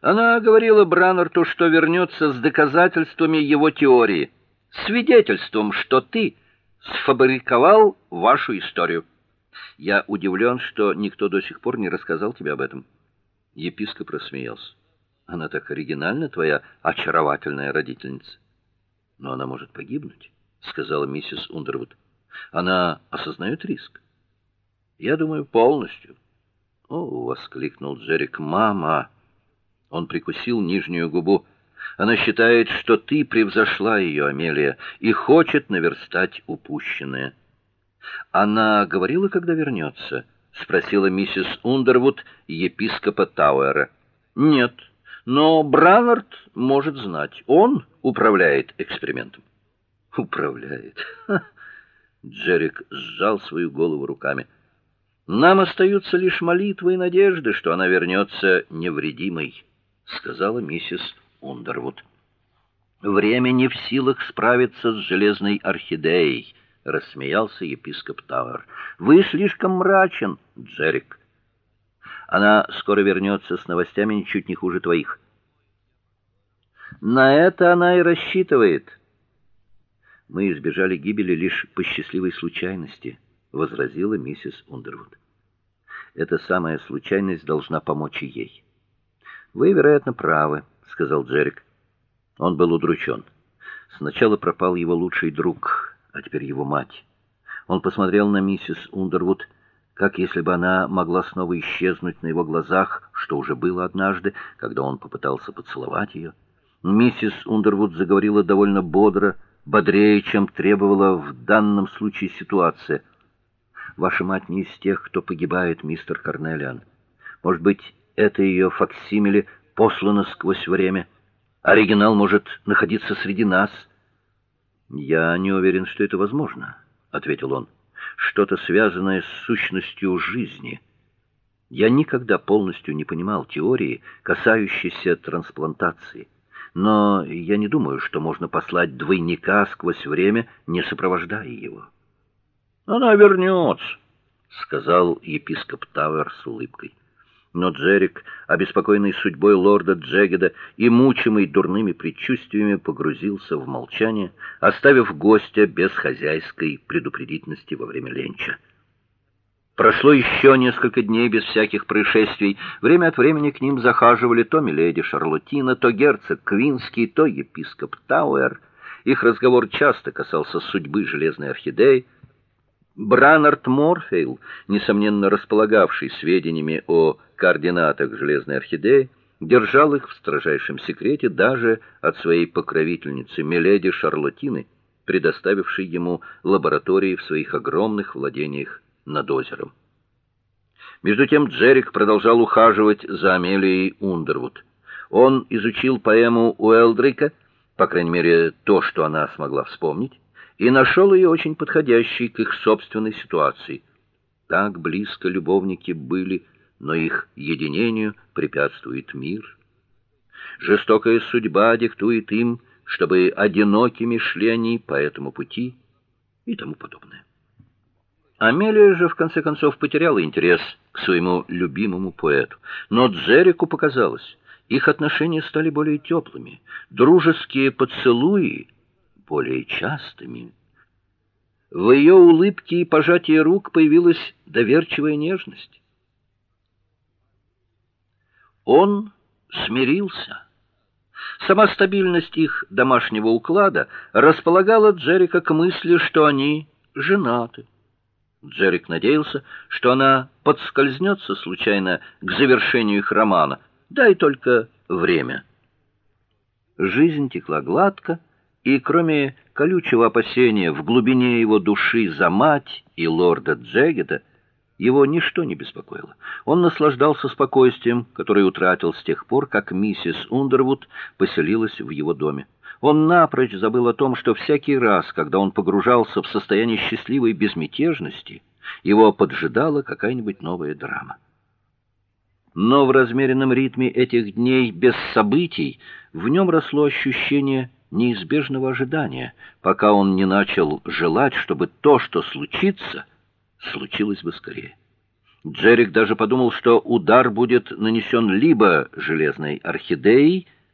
Она говорила Браннарту, что вернется с доказательствами его теории, свидетельством, что ты сфабриковал вашу историю. Я удивлен, что никто до сих пор не рассказал тебе об этом. Епископ рассмеялся. Она так оригинальна, твоя очаровательная родительница. Но она может погибнуть, сказала миссис Ундервуд. Она осознает риск. Я думаю, полностью. О, воскликнул Джерик. Мама. Он прикусил нижнюю губу. Она считает, что ты превзошла ее, Амелия, и хочет наверстать упущенное. Она говорила, когда вернется?» — спросила миссис Ундервуд епископа Тауэра. Нет, но Браннард может знать. Он управляет экспериментом. Управляет. Ха. Джерик сжал свою голову руками. Нам остаются лишь молитвы и надежды, что она вернется невредимой, сказала миссис Ундервуд. Время не в силах справиться с железной орхидеей, рассмеялся епископ Тауэр. Вы слишком мрачен, Джерик. Она скоро вернется с новостями ничуть не хуже твоих. На это она и рассчитывает. Мы избежали гибели лишь по счастливой случайности, возразила миссис Ундервуд. Эта самая случайность должна помочь ей. Вы, вероятно, правы, сказал Джерик. Он был удручен. Сначала пропал его лучший друг, а теперь его мать. Он посмотрел на миссис Ундервуд, как если бы она могла снова исчезнуть на его глазах, что уже было однажды, когда он попытался поцеловать ее. Миссис Ундервуд заговорила довольно бодро, бодрее, чем требовала в данном случае ситуация. Ваша мать не из тех, кто погибает, мистер Карнелиан. Может быть, это ее факсимиле послано сквозь время. Оригинал может находиться среди нас. Я не уверен, что это возможно, ответил он. Что-то связанное с сущностью жизни. Я никогда полностью не понимал теории, касающейся трансплантации. Но я не думаю, что можно послать двойника сквозь время, не сопровождая его. Она вернется», — сказал епископ Тауэр с улыбкой. Но Джерик, обеспокоенный судьбой лорда Джегеда и мучимый дурными предчувствиями, погрузился в молчание, оставив гостя без хозяйской предупредительности во время ленча. Прошло еще несколько дней без всяких происшествий. Время от времени к ним захаживали то миледи Шарлотина, то герцог Квинский, то епископ Тауэр. Их разговор часто касался судьбы железной орхидеи. Бранард Морфейл, несомненно располагавший сведениями о координатах железной орхидеи, держал их в строжайшем секрете даже от своей покровительницы миледи Шарлотины, предоставившей ему лаборатории в своих огромных владениях над озером. Между тем Джерик продолжал ухаживать за Амелией Ундервуд. Он изучил поэму Уэлдрика, по крайней мере, то, что она смогла вспомнить, и нашел ее очень подходящей к их собственной ситуации. Так близко любовники были, но их единению препятствует мир. Жестокая судьба диктует им, чтобы одинокими шли они по этому пути и тому подобное. Амелия же в конце концов потеряла интерес к своему любимому поэту, но Джеррику показалось, их отношения стали более теплыми, дружеские поцелуи более частыми. В ее улыбке и пожатии рук появилась доверчивая нежность. Он смирился. Сама стабильность их домашнего уклада располагала Джерика к мысли, что они женаты. Джерик надеялся, что она подскользнется случайно к завершению их романа. Дай только время. Жизнь текла гладко, и кроме колючего опасения в глубине его души за мать и лорда Джегеда, его ничто не беспокоило. Он наслаждался спокойствием, которое утратил с тех пор, как миссис Ундервуд поселилась в его доме. Он напрочь забыл о том, что всякий раз, когда он погружался в состояние счастливой безмятежности, его поджидала какая-нибудь новая драма. Но в размеренном ритме этих дней без событий в нем росло ощущение неизбежного ожидания, пока он не начал желать, чтобы то, что случится, случилось бы скорее. Джерик даже подумал, что удар будет нанесен либо железной орхидеей,